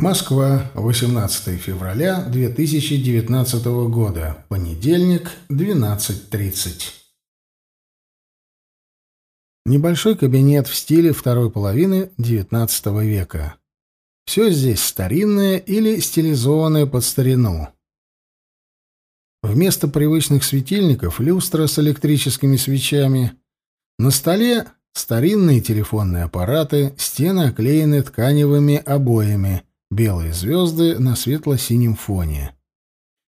Москва, 18 февраля 2019 года. Понедельник, 12.30. Небольшой кабинет в стиле второй половины XIX века. Все здесь старинное или стилизованное под старину. Вместо привычных светильников люстра с электрическими свечами. На столе старинные телефонные аппараты, стены оклеены тканевыми обоями, белые звезды на светло-синем фоне.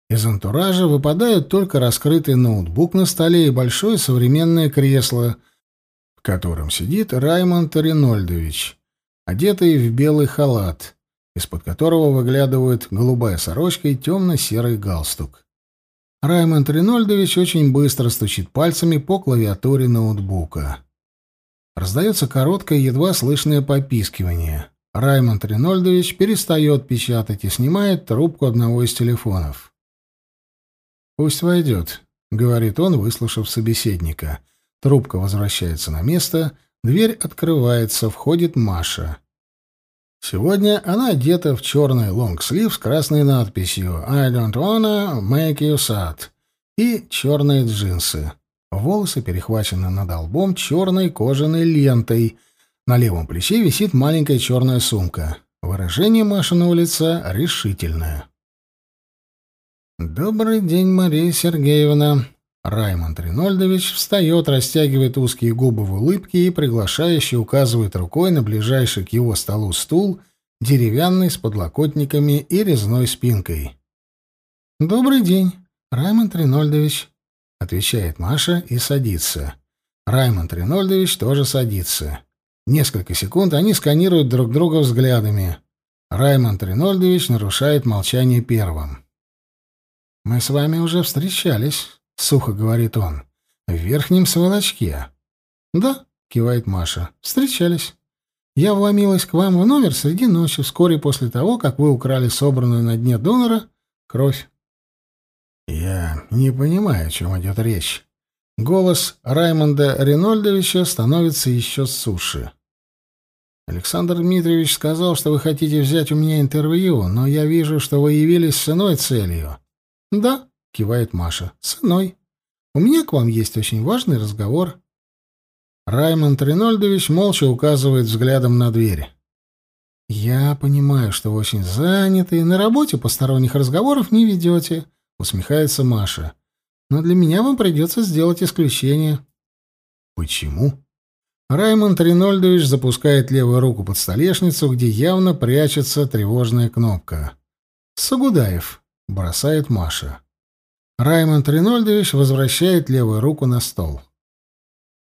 Из антуража выпадают только раскрытый ноутбук на столе и большое современное кресло, в котором сидит Раймонд Ринольдович, одетый в белый халат, из-под которого выглядывают голубая сорочка и темно-серый галстук. Раймонд Ринольдович очень быстро стучит пальцами по клавиатуре ноутбука. Раздается короткое, едва слышное попискивание. Раймонд Ринольдович перестает печатать и снимает трубку одного из телефонов. «Пусть войдет», — говорит он, выслушав собеседника. Трубка возвращается на место, дверь открывается, входит Маша. Сегодня она одета в черный лонгслив с красной надписью «I don't wanna make you sad» и черные джинсы. Волосы перехвачены над лбом черной кожаной лентой. На левом плече висит маленькая черная сумка. Выражение Машиного лица решительное. «Добрый день, Мария Сергеевна», Раймонд Ринольдович встает, растягивает узкие губы в улыбке и приглашающе указывает рукой на ближайший к его столу стул, деревянный с подлокотниками и резной спинкой. «Добрый день, Раймонд Ринольдович», — отвечает Маша и садится. Раймонд Ринольдович тоже садится. Несколько секунд они сканируют друг друга взглядами. Раймонд Ринольдович нарушает молчание первым. «Мы с вами уже встречались». — сухо говорит он. «В верхнем сволочке». «Да», — кивает Маша, — «встречались. Я вломилась к вам в номер среди ночи, вскоре после того, как вы украли собранную на дне донора кровь». «Я не понимаю, о чем идет речь». Голос Раймонда Ренольдовича становится еще суше. «Александр Дмитриевич сказал, что вы хотите взять у меня интервью, но я вижу, что вы явились с иной целью». «Да», — кивает Маша. «Сыной. У меня к вам есть очень важный разговор». Раймонд Ринольдович молча указывает взглядом на дверь. «Я понимаю, что вы очень заняты и на работе посторонних разговоров не ведете», — усмехается Маша. «Но для меня вам придется сделать исключение». «Почему?» Раймонд Ринольдович запускает левую руку под столешницу, где явно прячется тревожная кнопка. «Сагудаев», — бросает Маша. Раймонд Ринольдович возвращает левую руку на стол.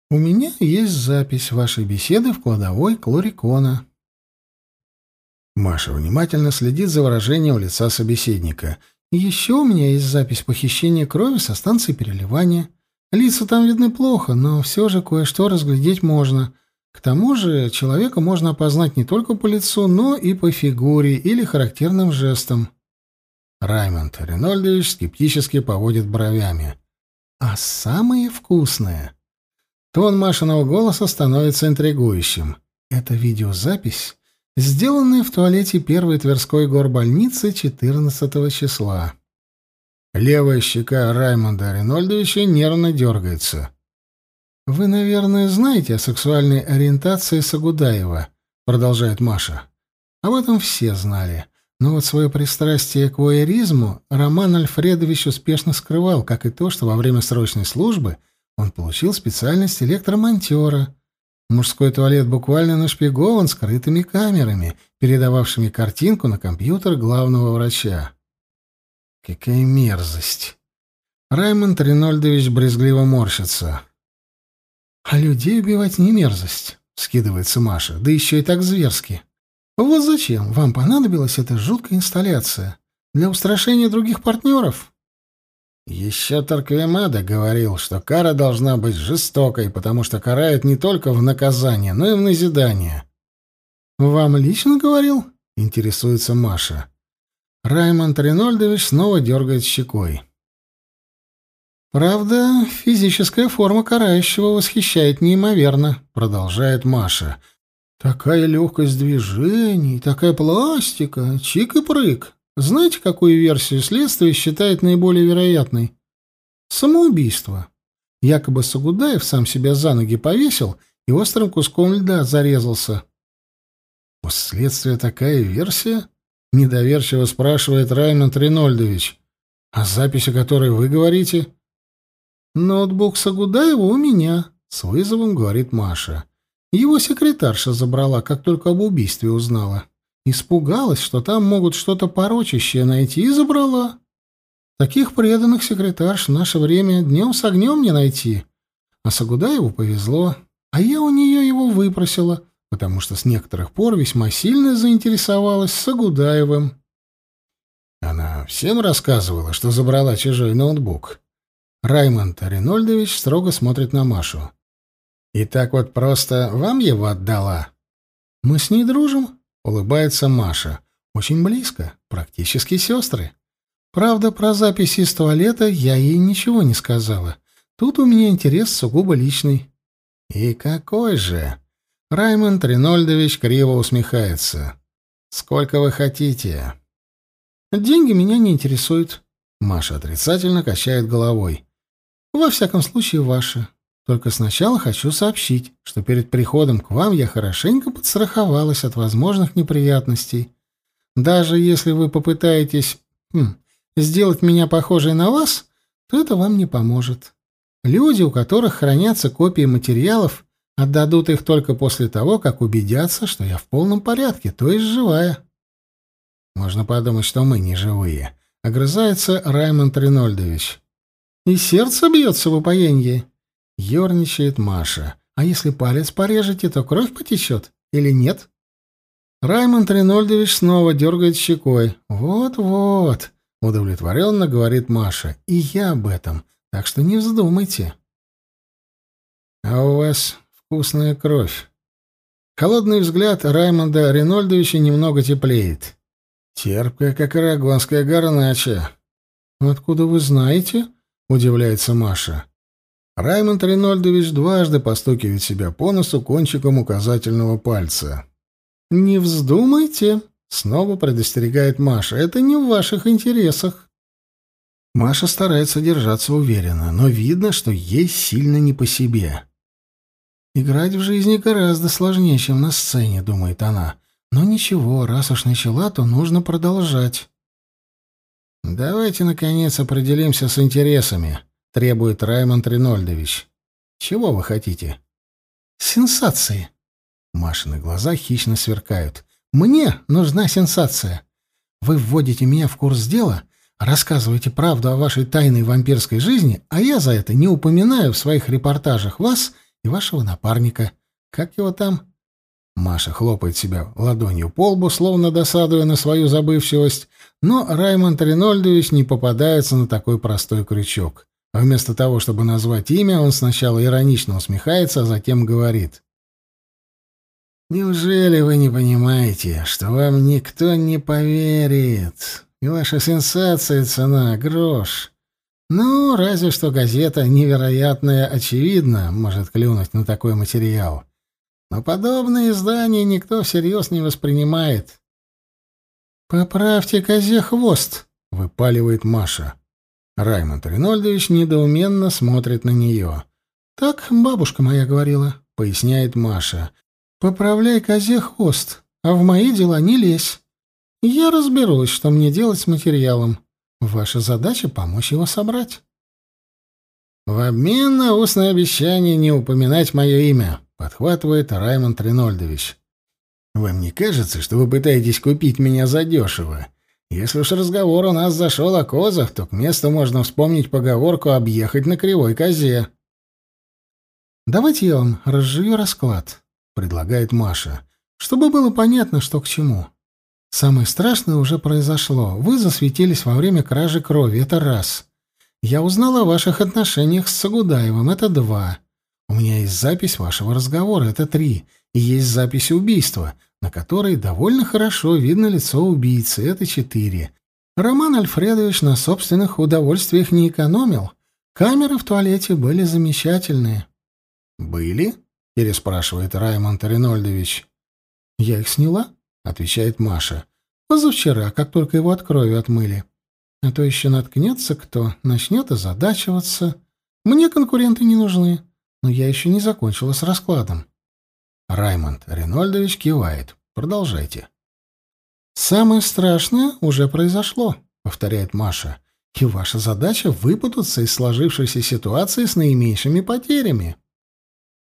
«У меня есть запись вашей беседы в кладовой Клорикона». Маша внимательно следит за выражением лица собеседника. «Еще у меня есть запись похищения крови со станции переливания. Лица там видны плохо, но все же кое-что разглядеть можно. К тому же человека можно опознать не только по лицу, но и по фигуре или характерным жестам». Раймонд Ренольдович скептически поводит бровями. «А самое вкусное...» Тон Машиного голоса становится интригующим. Это видеозапись, сделанная в туалете первой Тверской горбольницы 14 числа. Левая щека Раймонда Ренольдовича нервно дергается. «Вы, наверное, знаете о сексуальной ориентации Сагудаева», — продолжает Маша. «Об этом все знали. Но вот свое пристрастие к воеризму Роман Альфредович успешно скрывал, как и то, что во время срочной службы он получил специальность электромонтера. Мужской туалет буквально нашпигован скрытыми камерами, передававшими картинку на компьютер главного врача. Какая мерзость! Раймонд Ринольдович брезгливо морщится. «А людей убивать не мерзость», — скидывается Маша, — «да еще и так зверски». Вот зачем вам понадобилась эта жуткая инсталляция? Для устрашения других партнеров? Еще Торквемада говорил, что кара должна быть жестокой, потому что карает не только в наказание, но и в назидание. «Вам лично говорил?» — интересуется Маша. Раймонд Ринольдович снова дергает щекой. «Правда, физическая форма карающего восхищает неимоверно», — продолжает Маша. Такая легкость движений, такая пластика, чик и прыг. Знаете, какую версию следствия считает наиболее вероятной? Самоубийство. Якобы Сагудаев сам себя за ноги повесил и острым куском льда зарезался. «У следствия такая версия?» — недоверчиво спрашивает Раймонд Ринольдович. «А запись, о которой вы говорите?» «Ноутбук Сагудаева у меня», — с вызовом говорит Маша. «Его секретарша забрала, как только об убийстве узнала. Испугалась, что там могут что-то порочащее найти, и забрала. Таких преданных секретарш в наше время днем с огнем не найти. А Сагудаеву повезло, а я у нее его выпросила, потому что с некоторых пор весьма сильно заинтересовалась Сагудаевым. Она всем рассказывала, что забрала чужой ноутбук. Раймонд Ринольдович строго смотрит на Машу. «И так вот просто вам его отдала?» «Мы с ней дружим», — улыбается Маша. «Очень близко, практически сестры. Правда, про записи из туалета я ей ничего не сказала. Тут у меня интерес сугубо личный». «И какой же?» Раймонд Ринольдович криво усмехается. «Сколько вы хотите?» «Деньги меня не интересуют». Маша отрицательно качает головой. «Во всяком случае, ваши. Только сначала хочу сообщить, что перед приходом к вам я хорошенько подстраховалась от возможных неприятностей. Даже если вы попытаетесь хм, сделать меня похожей на вас, то это вам не поможет. Люди, у которых хранятся копии материалов, Отдадут их только после того, как убедятся, что я в полном порядке, то есть живая. Можно подумать, что мы не живые. Огрызается Раймонд Ринольдович. И сердце бьется в упоенье. Ёрничает Маша. А если палец порежете, то кровь потечет или нет? Раймонд Ринольдович снова дергает щекой. «Вот-вот», — удовлетворенно говорит Маша. «И я об этом, так что не вздумайте». «А у вас вкусная кровь. Холодный взгляд Раймонда Ренольдовича немного теплеет. Терпкая, как арагонская горнача. «Откуда вы знаете?» — удивляется Маша. Раймонд Ренольдович дважды постукивает себя по носу кончиком указательного пальца. «Не вздумайте!» — снова предостерегает Маша. «Это не в ваших интересах». Маша старается держаться уверенно, но видно, что ей сильно не по себе. Играть в жизни гораздо сложнее, чем на сцене, думает она. Но ничего, раз уж начала, то нужно продолжать. Давайте наконец определимся с интересами, требует Раймонд Ринольдович. Чего вы хотите? Сенсации. Машины глаза хищно сверкают. Мне нужна сенсация. Вы вводите меня в курс дела, рассказываете правду о вашей тайной вампирской жизни, а я за это не упоминаю в своих репортажах вас и вашего напарника. Как его там?» Маша хлопает себя ладонью по лбу, словно досадуя на свою забывчивость, но Раймонд Ринольдович не попадается на такой простой крючок. А вместо того, чтобы назвать имя, он сначала иронично усмехается, а затем говорит. «Неужели вы не понимаете, что вам никто не поверит? И ваша сенсация цена — грош. Ну, разве что газета «Невероятное очевидно» может клюнуть на такой материал. Но подобные издания никто всерьез не воспринимает. «Поправьте козе хвост», — выпаливает Маша. Раймонд Ринольдович недоуменно смотрит на нее. «Так бабушка моя говорила», — поясняет Маша. «Поправляй козе хвост, а в мои дела не лезь. Я разберусь, что мне делать с материалом. Ваша задача — помочь его собрать. В обмен на устное обещание не упоминать мое имя, подхватывает Раймонд Ринольдович. Вам не кажется, что вы пытаетесь купить меня задешево? Если уж разговор у нас зашел о козах, то к месту можно вспомнить поговорку «объехать на кривой козе». «Давайте я вам разжую расклад», — предлагает Маша, «чтобы было понятно, что к чему. Самое страшное уже произошло. Вы засветились во время кражи крови. Это раз. Я узнал о ваших отношениях с Сагудаевым. Это два. У меня есть запись вашего разговора. Это три. И есть запись убийства, на которой довольно хорошо видно лицо убийцы. Это четыре. Роман Альфредович на собственных удовольствиях не экономил. Камеры в туалете были замечательные. «Были?» — переспрашивает Раймонд Ринольдович. «Я их сняла», — отвечает Маша. «Позавчера, как только его от крови отмыли. А то еще наткнется кто, начнет озадачиваться. Мне конкуренты не нужны, но я еще не закончила с раскладом». Раймонд Ренольдович кивает. «Продолжайте». «Самое страшное уже произошло», — повторяет Маша. «И ваша задача — выпутаться из сложившейся ситуации с наименьшими потерями».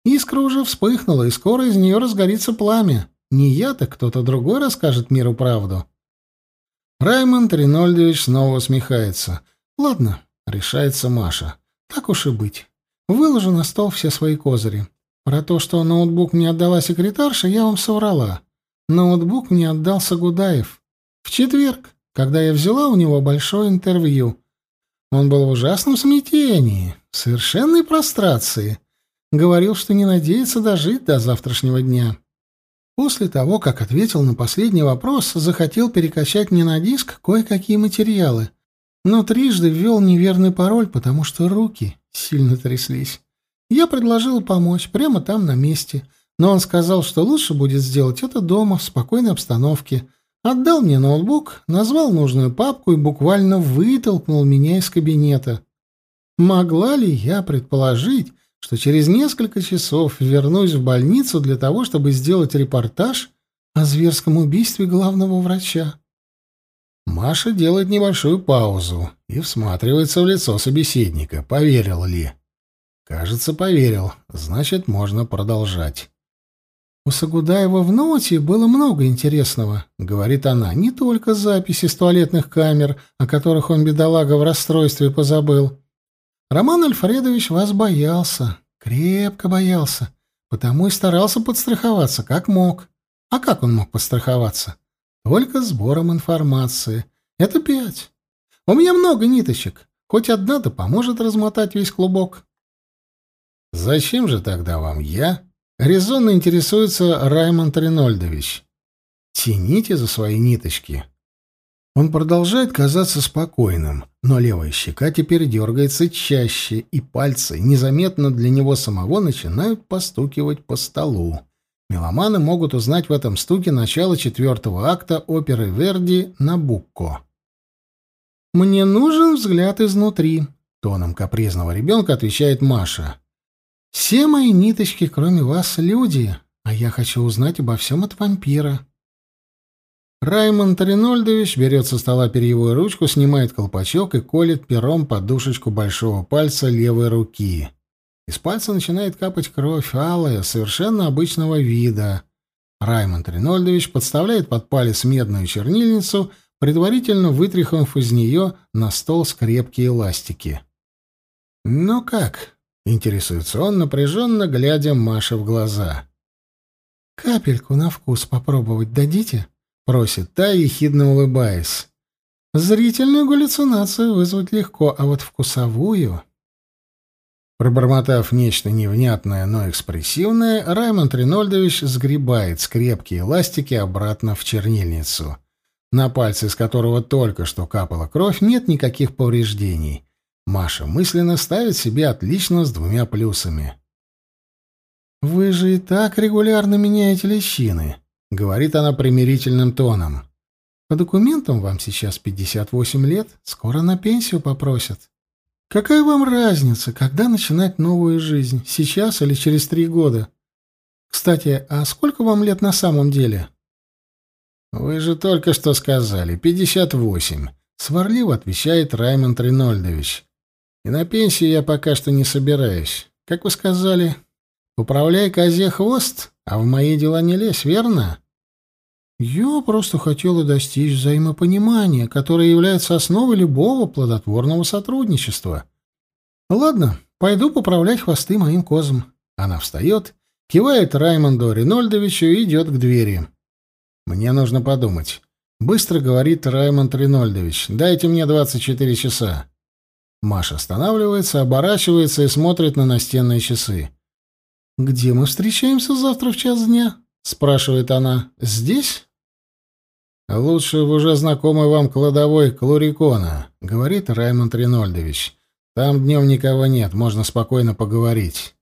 Искра уже вспыхнула, и скоро из нее разгорится пламя. Не я, так кто-то другой расскажет миру правду. Раймонд Ринольдович снова усмехается. «Ладно», — решается Маша. «Так уж и быть. Выложу на стол все свои козыри. Про то, что ноутбук мне отдала секретарша, я вам соврала. Ноутбук мне отдал Сагудаев. В четверг, когда я взяла у него большое интервью. Он был в ужасном смятении, в совершенной прострации. Говорил, что не надеется дожить до завтрашнего дня. После того, как ответил на последний вопрос, захотел перекачать мне на диск кое-какие материалы, но трижды ввел неверный пароль, потому что руки сильно тряслись. Я предложила помочь прямо там на месте, но он сказал, что лучше будет сделать это дома, в спокойной обстановке. Отдал мне ноутбук, назвал нужную папку и буквально вытолкнул меня из кабинета. Могла ли я предположить, что через несколько часов вернусь в больницу для того, чтобы сделать репортаж о зверском убийстве главного врача? Маша делает небольшую паузу и всматривается в лицо собеседника. Поверил ли? Кажется, поверил. Значит, можно продолжать. «У Сагудаева в ноте было много интересного», — говорит она, — «не только записи с туалетных камер, о которых он, бедолага, в расстройстве позабыл. Роман Альфредович вас боялся, крепко боялся, потому и старался подстраховаться, как мог. А как он мог подстраховаться? Только сбором информации. Это пять. У меня много ниточек, хоть одна-то поможет размотать весь клубок». «Зачем же тогда вам я?» Резонно интересуется Раймонд Ренольдович. Тяните за свои ниточки. Он продолжает казаться спокойным, но левая щека теперь дергается чаще, и пальцы, незаметно для него самого, начинают постукивать по столу. Меломаны могут узнать в этом стуке начало четвертого акта оперы Верди «Набукко». «Мне нужен взгляд изнутри», — тоном капризного ребенка отвечает Маша. Все мои ниточки, кроме вас, люди, а я хочу узнать обо всем от вампира. Раймонд Ринольдович берет со стола перьевую ручку, снимает колпачок и колет пером подушечку большого пальца левой руки. Из пальца начинает капать кровь, алая, совершенно обычного вида. Раймонд Ринольдович подставляет под палец медную чернильницу, предварительно вытряхнув из нее на стол скрепкие ластики. «Ну как?» Интересуется он, напряженно глядя Маше в глаза. «Капельку на вкус попробовать дадите?» — просит та, ехидно улыбаясь. «Зрительную галлюцинацию вызвать легко, а вот вкусовую...» Пробормотав нечто невнятное, но экспрессивное, Раймонд Ринольдович сгребает скрепки эластики обратно в чернильницу. На пальце, из которого только что капала кровь, нет никаких повреждений. Маша мысленно ставит себе отлично с двумя плюсами. «Вы же и так регулярно меняете лещины», — говорит она примирительным тоном. «По документам вам сейчас 58 лет, скоро на пенсию попросят. Какая вам разница, когда начинать новую жизнь, сейчас или через три года? Кстати, а сколько вам лет на самом деле?» «Вы же только что сказали, 58», — сварливо отвечает Раймонд Ринольдович. И на пенсию я пока что не собираюсь. Как вы сказали, управляй козе хвост, а в мои дела не лезь, верно? Я просто хотела достичь взаимопонимания, которое является основой любого плодотворного сотрудничества. Ладно, пойду поправлять хвосты моим козам. Она встает, кивает Раймонду Ринольдовичу и идет к двери. Мне нужно подумать. Быстро говорит Раймонд Ринольдович. Дайте мне 24 часа. Маша останавливается, оборачивается и смотрит на настенные часы. «Где мы встречаемся завтра в час дня?» — спрашивает она. «Здесь?» «Лучше в уже знакомой вам кладовой Клурикона», — говорит Раймонд Ринольдович. «Там днем никого нет, можно спокойно поговорить».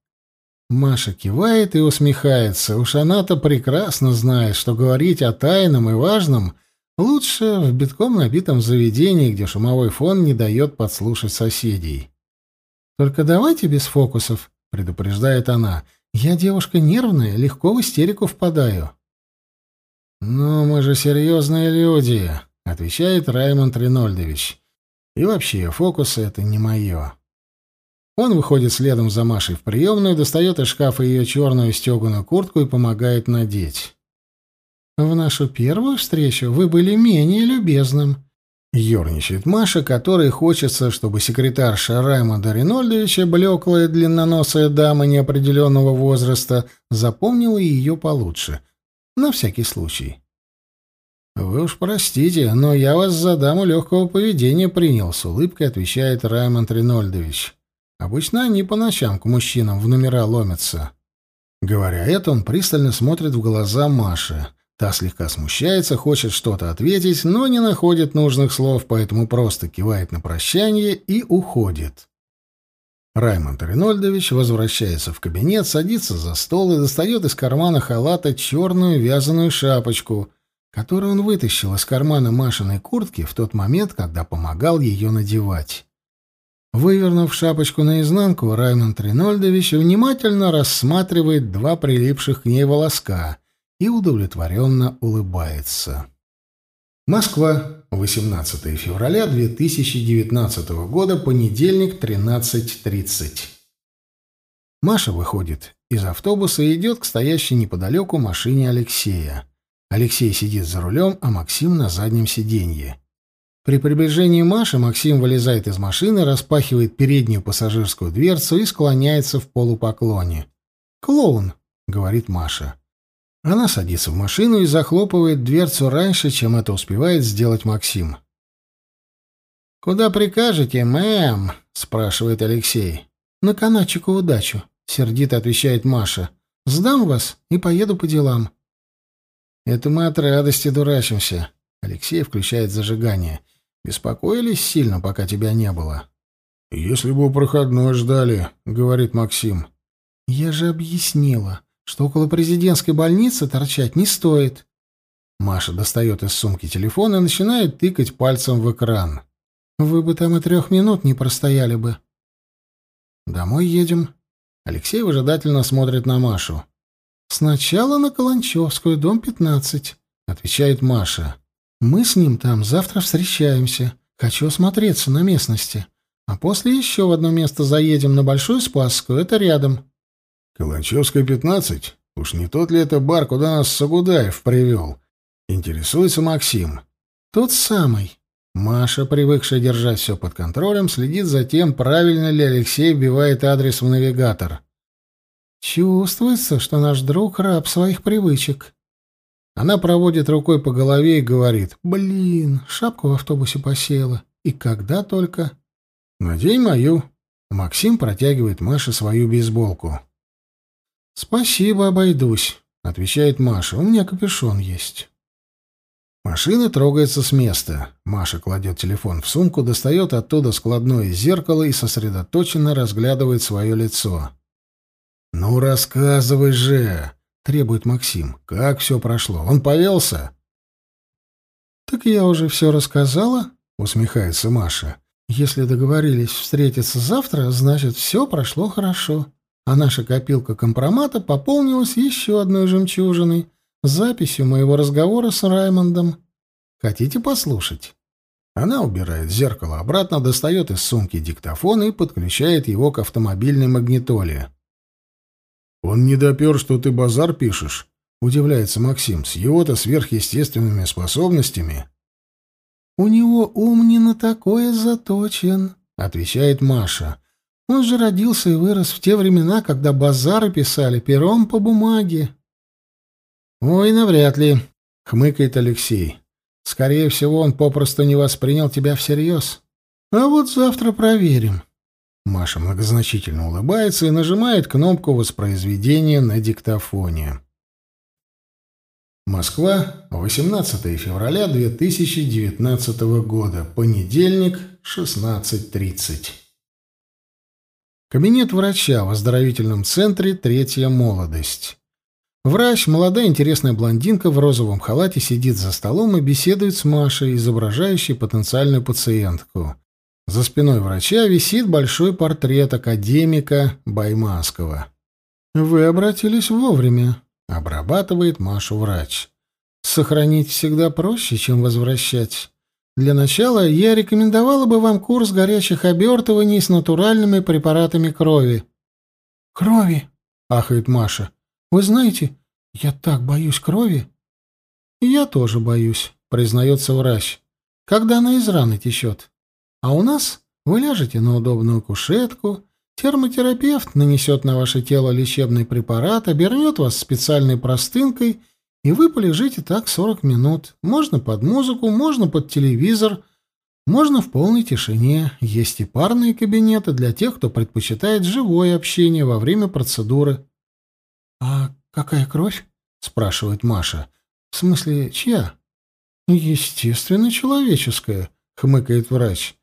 Маша кивает и усмехается. Уж она-то прекрасно знает, что говорить о тайном и важном лучше в битком набитом заведении, где шумовой фон не дает подслушать соседей. «Только давайте без фокусов», — предупреждает она. «Я девушка нервная, легко в истерику впадаю». «Ну, мы же серьезные люди», — отвечает Раймонд Ринольдович. «И вообще, фокусы — это не мое». Он выходит следом за Машей в приемную, достает из шкафа ее черную стеганую куртку и помогает надеть. «В нашу первую встречу вы были менее любезным», — ерничает Маша, которой хочется, чтобы секретарша Раймонда Ринольдовича, блеклая длинноносая дама неопределенного возраста, запомнила ее получше. На всякий случай. «Вы уж простите, но я вас за даму легкого поведения принял», — с улыбкой отвечает Раймонд Ринольдович. Обычно они по ночам к мужчинам в номера ломятся. Говоря это, он пристально смотрит в глаза Маши. Та слегка смущается, хочет что-то ответить, но не находит нужных слов, поэтому просто кивает на прощание и уходит. Раймонд Ринольдович возвращается в кабинет, садится за стол и достает из кармана халата черную вязаную шапочку, которую он вытащил из кармана Машиной куртки в тот момент, когда помогал ее надевать. Вывернув шапочку наизнанку, Раймонд Ринольдович внимательно рассматривает два прилипших к ней волоска и удовлетворенно улыбается. Москва, 18 февраля 2019 года, понедельник, 13.30. Маша выходит из автобуса и идет к стоящей неподалеку машине Алексея. Алексей сидит за рулем, а Максим на заднем сиденье. При приближении Маши Максим вылезает из машины, распахивает переднюю пассажирскую дверцу и склоняется в полупоклоне. «Клоун», — говорит Маша. Она садится в машину и захлопывает дверцу раньше, чем это успевает сделать Максим. «Куда прикажете, мэм?» — спрашивает Алексей. «На канатчикову дачу», — сердито отвечает Маша. «Сдам вас и поеду по делам». «Это мы от радости дурачимся». Алексей включает зажигание. Беспокоились сильно, пока тебя не было. Если бы проходной ждали, говорит Максим. Я же объяснила, что около президентской больницы торчать не стоит. Маша достает из сумки телефон и начинает тыкать пальцем в экран. Вы бы там и трех минут не простояли бы. Домой едем. Алексей выжидательно смотрит на Машу. Сначала на Каланчевскую, дом 15, отвечает Маша. Мы с ним там завтра встречаемся. Хочу осмотреться на местности. А после еще в одно место заедем на Большую Спасскую. Это рядом. Каланчевская, 15? Уж не тот ли это бар, куда нас Сагудаев привел? Интересуется Максим. Тот самый. Маша, привыкшая держать все под контролем, следит за тем, правильно ли Алексей вбивает адрес в навигатор. Чувствуется, что наш друг раб своих привычек. Она проводит рукой по голове и говорит, «Блин, шапку в автобусе посеяла. И когда только...» «Надень мою». Максим протягивает Маше свою бейсболку. «Спасибо, обойдусь», — отвечает Маша. «У меня капюшон есть». Машина трогается с места. Маша кладет телефон в сумку, достает оттуда складное зеркало и сосредоточенно разглядывает свое лицо. «Ну, рассказывай же!» — требует Максим. «Как все прошло? Он повелся?» «Так я уже все рассказала», — усмехается Маша. «Если договорились встретиться завтра, значит, все прошло хорошо. А наша копилка компромата пополнилась еще одной жемчужиной, записью моего разговора с Раймондом. Хотите послушать?» Она убирает зеркало обратно, достает из сумки диктофон и подключает его к автомобильной магнитоле. «Он не допер, что ты базар пишешь?» — удивляется Максим. «С его-то сверхъестественными способностями». «У него ум не на такое заточен», — отвечает Маша. «Он же родился и вырос в те времена, когда базары писали пером по бумаге». «Ой, навряд ли», — хмыкает Алексей. «Скорее всего, он попросту не воспринял тебя всерьез. А вот завтра проверим». Маша многозначительно улыбается и нажимает кнопку воспроизведения на диктофоне. Москва, 18 февраля 2019 года, понедельник, 16.30. Кабинет врача в оздоровительном центре «Третья молодость». Врач, молодая интересная блондинка в розовом халате, сидит за столом и беседует с Машей, изображающей потенциальную пациентку. За спиной врача висит большой портрет академика Байманского. «Вы обратились вовремя», — обрабатывает Машу врач. «Сохранить всегда проще, чем возвращать. Для начала я рекомендовала бы вам курс горячих обертываний с натуральными препаратами крови». «Крови?» — ахает Маша. Вы знаете, я так боюсь крови. Я тоже боюсь, признается врач, когда она из раны течет. А у нас вы ляжете на удобную кушетку, термотерапевт нанесет на ваше тело лечебный препарат, обернет вас специальной простынкой, и вы полежите так 40 минут. Можно под музыку, можно под телевизор, можно в полной тишине. Есть и парные кабинеты для тех, кто предпочитает живое общение во время процедуры. «А какая кровь?» — спрашивает Маша. «В смысле, чья?» «Естественно, человеческая», — хмыкает врач.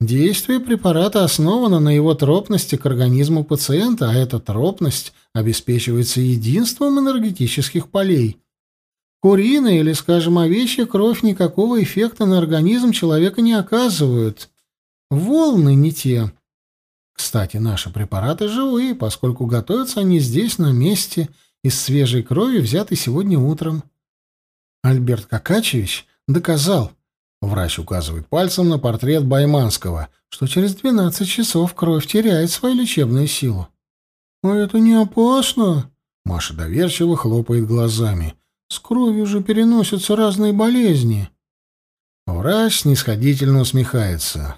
«Действие препарата основано на его тропности к организму пациента, а эта тропность обеспечивается единством энергетических полей. Куриная или, скажем, овечья кровь никакого эффекта на организм человека не оказывают. Волны не те. Кстати, наши препараты живые, поскольку готовятся они здесь, на месте, из свежей крови, взятой сегодня утром. Альберт Какачевич доказал, врач указывает пальцем на портрет Байманского, что через 12 часов кровь теряет свою лечебную силу. «А это не опасно?» Маша доверчиво хлопает глазами. «С кровью же переносятся разные болезни». Врач снисходительно усмехается.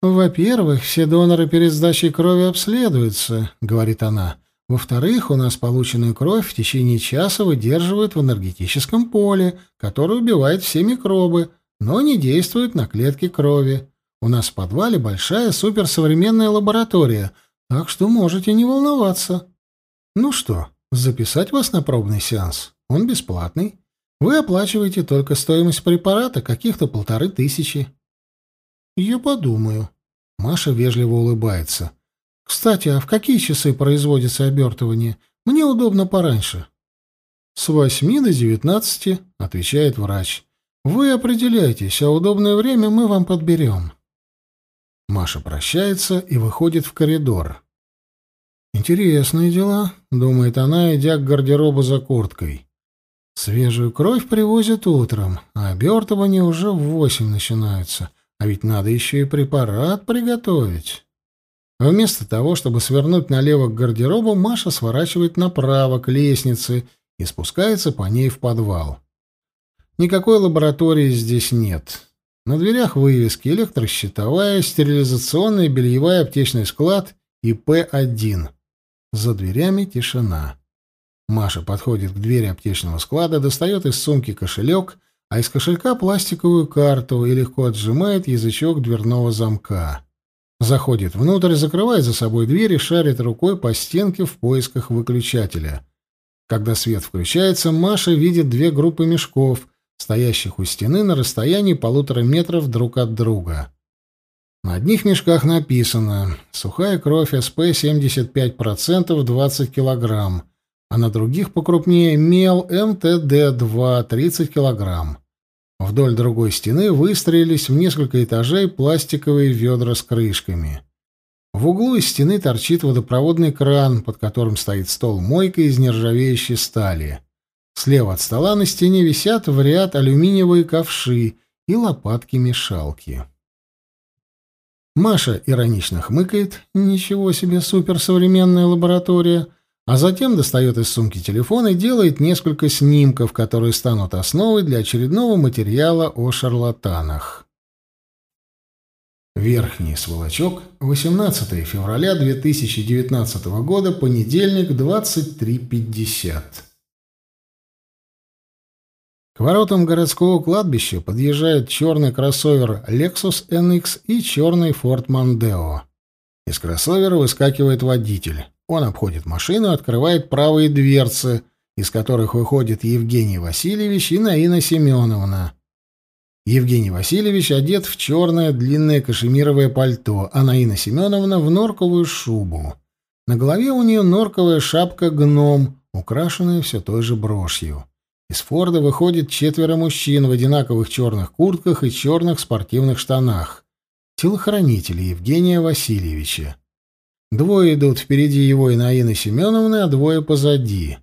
«Во-первых, все доноры перед сдачей крови обследуются», — говорит она. «Во-вторых, у нас полученную кровь в течение часа выдерживают в энергетическом поле, которое убивает все микробы, но не действует на клетки крови. У нас в подвале большая суперсовременная лаборатория, так что можете не волноваться». «Ну что, записать вас на пробный сеанс? Он бесплатный. Вы оплачиваете только стоимость препарата, каких-то полторы тысячи». «Я подумаю». Маша вежливо улыбается. «Кстати, а в какие часы производится обертывание? Мне удобно пораньше». «С восьми до девятнадцати», — отвечает врач. «Вы определяйтесь, а удобное время мы вам подберем». Маша прощается и выходит в коридор. «Интересные дела», — думает она, идя к гардеробу за курткой. «Свежую кровь привозят утром, а обертывания уже в восемь начинаются. А ведь надо еще и препарат приготовить. Вместо того, чтобы свернуть налево к гардеробу, Маша сворачивает направо к лестнице и спускается по ней в подвал. Никакой лаборатории здесь нет. На дверях вывески электрощитовая, стерилизационная, бельевая, аптечный склад и П-1. За дверями тишина. Маша подходит к двери аптечного склада, достает из сумки кошелек а из кошелька пластиковую карту и легко отжимает язычок дверного замка. Заходит внутрь, закрывает за собой дверь и шарит рукой по стенке в поисках выключателя. Когда свет включается, Маша видит две группы мешков, стоящих у стены на расстоянии полутора метров друг от друга. На одних мешках написано «Сухая кровь СП 75% 20 килограмм», а на других покрупнее мел МТД-2 30 килограмм. Вдоль другой стены выстроились в несколько этажей пластиковые ведра с крышками. В углу из стены торчит водопроводный кран, под которым стоит стол-мойка из нержавеющей стали. Слева от стола на стене висят в ряд алюминиевые ковши и лопатки-мешалки. Маша иронично хмыкает. «Ничего себе суперсовременная лаборатория!» А затем достает из сумки телефон и делает несколько снимков, которые станут основой для очередного материала о шарлатанах. Верхний сволочок, 18 февраля 2019 года, понедельник, 23.50. К воротам городского кладбища подъезжает черный кроссовер Lexus NX и черный Ford Mondeo. Из кроссовера выскакивает водитель. Он обходит машину, открывает правые дверцы, из которых выходит Евгений Васильевич и Наина Семеновна. Евгений Васильевич одет в черное длинное кашемировое пальто, а Наина Семеновна в норковую шубу. На голове у нее норковая шапка-гном, украшенная все той же брошью. Из Форда выходит четверо мужчин в одинаковых черных куртках и черных спортивных штанах. Телохранители Евгения Васильевича. Двое идут впереди его и Наины Семеновны, а двое позади.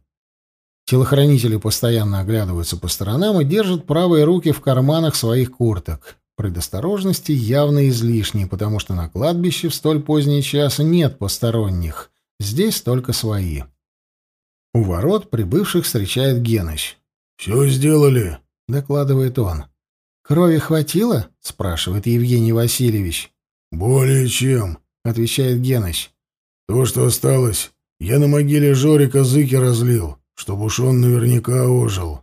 Телохранители постоянно оглядываются по сторонам и держат правые руки в карманах своих курток. Предосторожности явно излишней, потому что на кладбище в столь поздний час нет посторонних. Здесь только свои. У ворот прибывших встречает Геныч. «Все сделали», — докладывает он. «Крови хватило?» — спрашивает Евгений Васильевич. «Более чем», — отвечает Геныч. «То, что осталось, я на могиле Жорика зыки разлил, чтобы уж он наверняка ожил».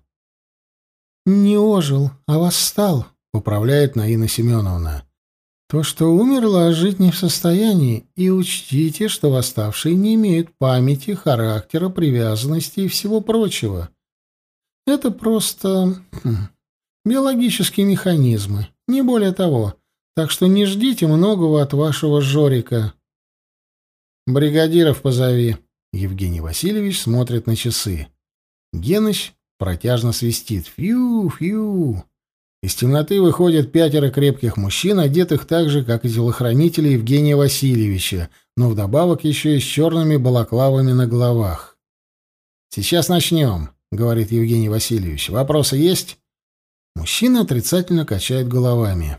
«Не ожил, а восстал», — поправляет Наина Семеновна. «То, что умерло, а жить не в состоянии, и учтите, что восставшие не имеют памяти, характера, привязанности и всего прочего». Это просто хм, биологические механизмы, не более того. Так что не ждите многого от вашего Жорика. Бригадиров позови. Евгений Васильевич смотрит на часы. Геныч протяжно свистит. Фью-фью. Из темноты выходят пятеро крепких мужчин, одетых так же, как и телохранители Евгения Васильевича, но вдобавок еще и с черными балаклавами на головах. «Сейчас начнем говорит Евгений Васильевич. Вопросы есть? Мужчина отрицательно качает головами.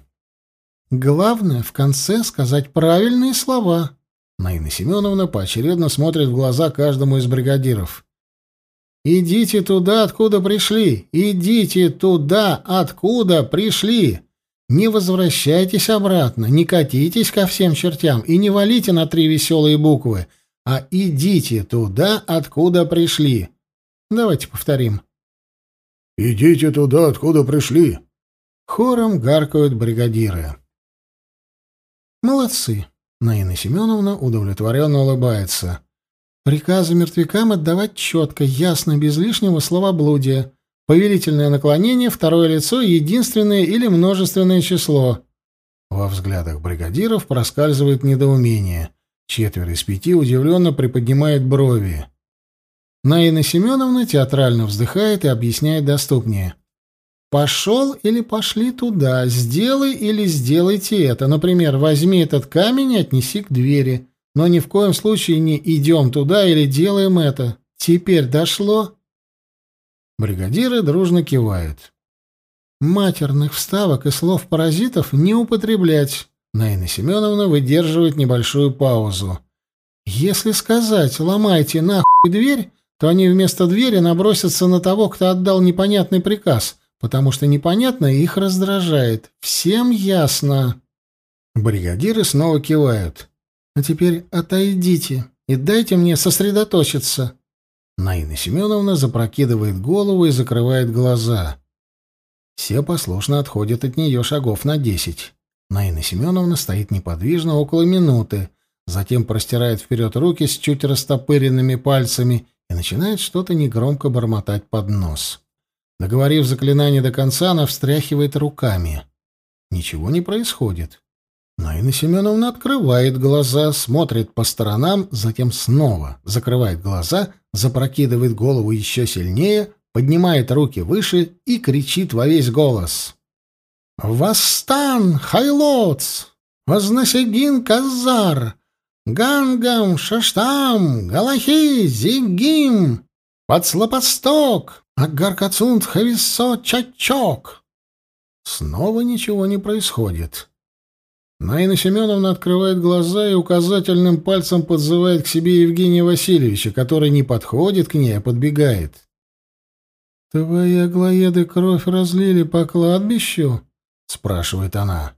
Главное в конце сказать правильные слова. Наина Семеновна поочередно смотрит в глаза каждому из бригадиров. «Идите туда, откуда пришли! Идите туда, откуда пришли! Не возвращайтесь обратно, не катитесь ко всем чертям и не валите на три веселые буквы, а идите туда, откуда пришли. Давайте повторим. «Идите туда, откуда пришли!» Хором гаркают бригадиры. «Молодцы!» — Наина Семеновна удовлетворенно улыбается. «Приказы мертвякам отдавать четко, ясно, без лишнего словоблудия. Повелительное наклонение, второе лицо, единственное или множественное число». Во взглядах бригадиров проскальзывает недоумение. Четверо из пяти удивленно приподнимает брови. Наина Семеновна театрально вздыхает и объясняет доступнее. «Пошел или пошли туда, сделай или сделайте это. Например, возьми этот камень и отнеси к двери. Но ни в коем случае не идем туда или делаем это. Теперь дошло?» Бригадиры дружно кивают. «Матерных вставок и слов-паразитов не употреблять». Наина Семеновна выдерживает небольшую паузу. «Если сказать «ломайте нахуй дверь», то они вместо двери набросятся на того, кто отдал непонятный приказ, потому что непонятное их раздражает. Всем ясно. Бригадиры снова кивают. А теперь отойдите и дайте мне сосредоточиться. Наина Семеновна запрокидывает голову и закрывает глаза. Все послушно отходят от нее шагов на десять. Наина Семеновна стоит неподвижно около минуты, затем простирает вперед руки с чуть растопыренными пальцами и начинает что-то негромко бормотать под нос. Договорив заклинание до конца, она встряхивает руками. Ничего не происходит. Наина Семеновна открывает глаза, смотрит по сторонам, затем снова закрывает глаза, запрокидывает голову еще сильнее, поднимает руки выше и кричит во весь голос. «Восстан, Хайлоц! Возносегин Казар! Гангам, Шаштам, Галахи, Зигим, Подслопосток, Агаркацунт, Хависо, Чачок. Снова ничего не происходит. Наина Семеновна открывает глаза и указательным пальцем подзывает к себе Евгения Васильевича, который не подходит к ней, а подбегает. «Твои аглоеды кровь разлили по кладбищу?» — спрашивает она.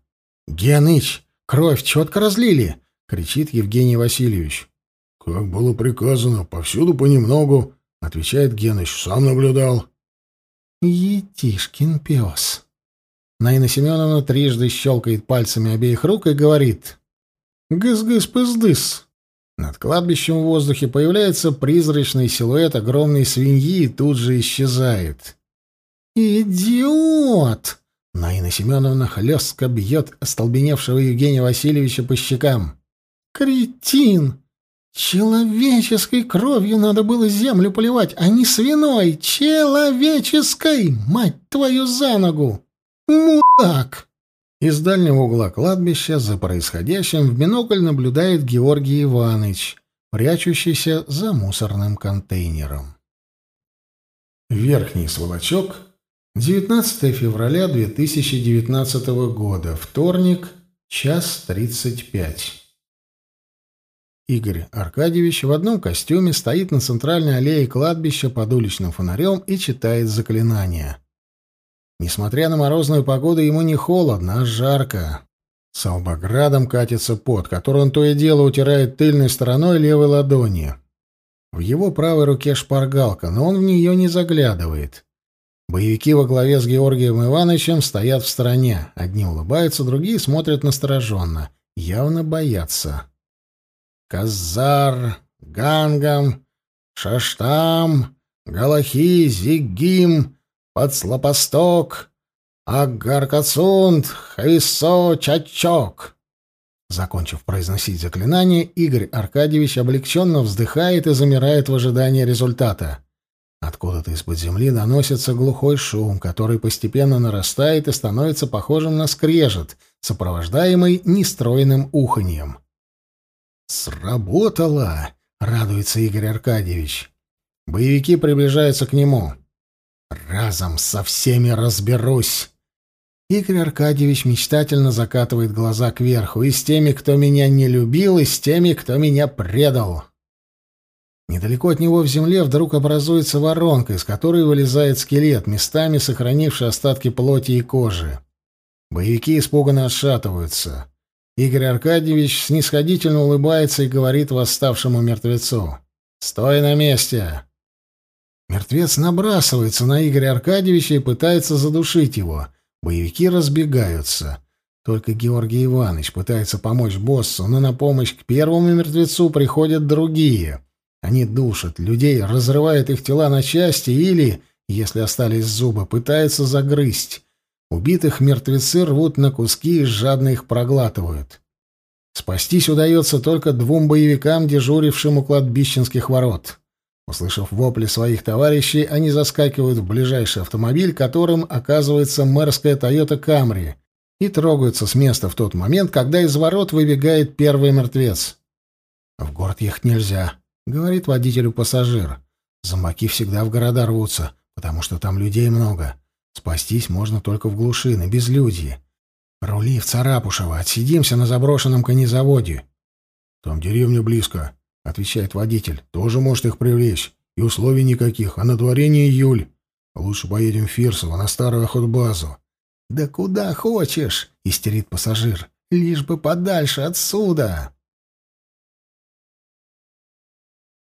«Геныч, кровь четко разлили. — кричит Евгений Васильевич. «Как было приказано, повсюду понемногу», — отвечает Геныч. «Сам наблюдал». «Етишкин пес». Наина Семеновна трижды щелкает пальцами обеих рук и говорит. «Гыс-гыс-пыз-дыс». Над кладбищем в воздухе появляется призрачный силуэт огромной свиньи и тут же исчезает. «Идиот!» Наина Семеновна хлестко бьет остолбеневшего Евгения Васильевича по щекам. «Кретин! Человеческой кровью надо было землю поливать, а не свиной! Человеческой! Мать твою за ногу! Мудак!» Из дальнего угла кладбища за происходящим в бинокль наблюдает Георгий Иванович, прячущийся за мусорным контейнером. Верхний сволочок 19 февраля 2019 года. Вторник, час 35. Игорь Аркадьевич в одном костюме стоит на центральной аллее кладбища под уличным фонарем и читает заклинания. Несмотря на морозную погоду, ему не холодно, а жарко. С албоградом катится пот, который он то и дело утирает тыльной стороной левой ладони. В его правой руке шпаргалка, но он в нее не заглядывает. Боевики во главе с Георгием Ивановичем стоят в стороне. Одни улыбаются, другие смотрят настороженно. Явно боятся. Казар, Гангам, Шаштам, Галахи, Зиггим, Подслопосток, Аггаркацунд, Хависо, Чачок. Закончив произносить заклинание, Игорь Аркадьевич облегченно вздыхает и замирает в ожидании результата. Откуда-то из-под земли доносится глухой шум, который постепенно нарастает и становится похожим на скрежет, сопровождаемый нестроенным уханьем. «Сработало!» — радуется Игорь Аркадьевич. Боевики приближаются к нему. «Разом со всеми разберусь!» Игорь Аркадьевич мечтательно закатывает глаза кверху. «И с теми, кто меня не любил, и с теми, кто меня предал!» Недалеко от него в земле вдруг образуется воронка, из которой вылезает скелет, местами сохранивший остатки плоти и кожи. Боевики испуганно отшатываются. Игорь Аркадьевич снисходительно улыбается и говорит восставшему мертвецу. «Стой на месте!» Мертвец набрасывается на Игоря Аркадьевича и пытается задушить его. Боевики разбегаются. Только Георгий Иванович пытается помочь боссу, но на помощь к первому мертвецу приходят другие. Они душат людей, разрывают их тела на части или, если остались зубы, пытаются загрызть. Убитых мертвецы рвут на куски и жадно их проглатывают. Спастись удается только двум боевикам, дежурившим у кладбищенских ворот. Услышав вопли своих товарищей, они заскакивают в ближайший автомобиль, которым оказывается мэрская Toyota Camry, и трогаются с места в тот момент, когда из ворот выбегает первый мертвец. В город ехать нельзя. — говорит водителю пассажир. «Зомбаки всегда в города рвутся, потому что там людей много. Спастись можно только в глуши, на безлюдье. Рули в Царапушево, отсидимся на заброшенном конезаводе». «Там деревня близко», — отвечает водитель. «Тоже может их привлечь. И условий никаких, а на дворе не июль. Лучше поедем в Фирсово, на старую охотбазу». «Да куда хочешь», — истерит пассажир. «Лишь бы подальше отсюда».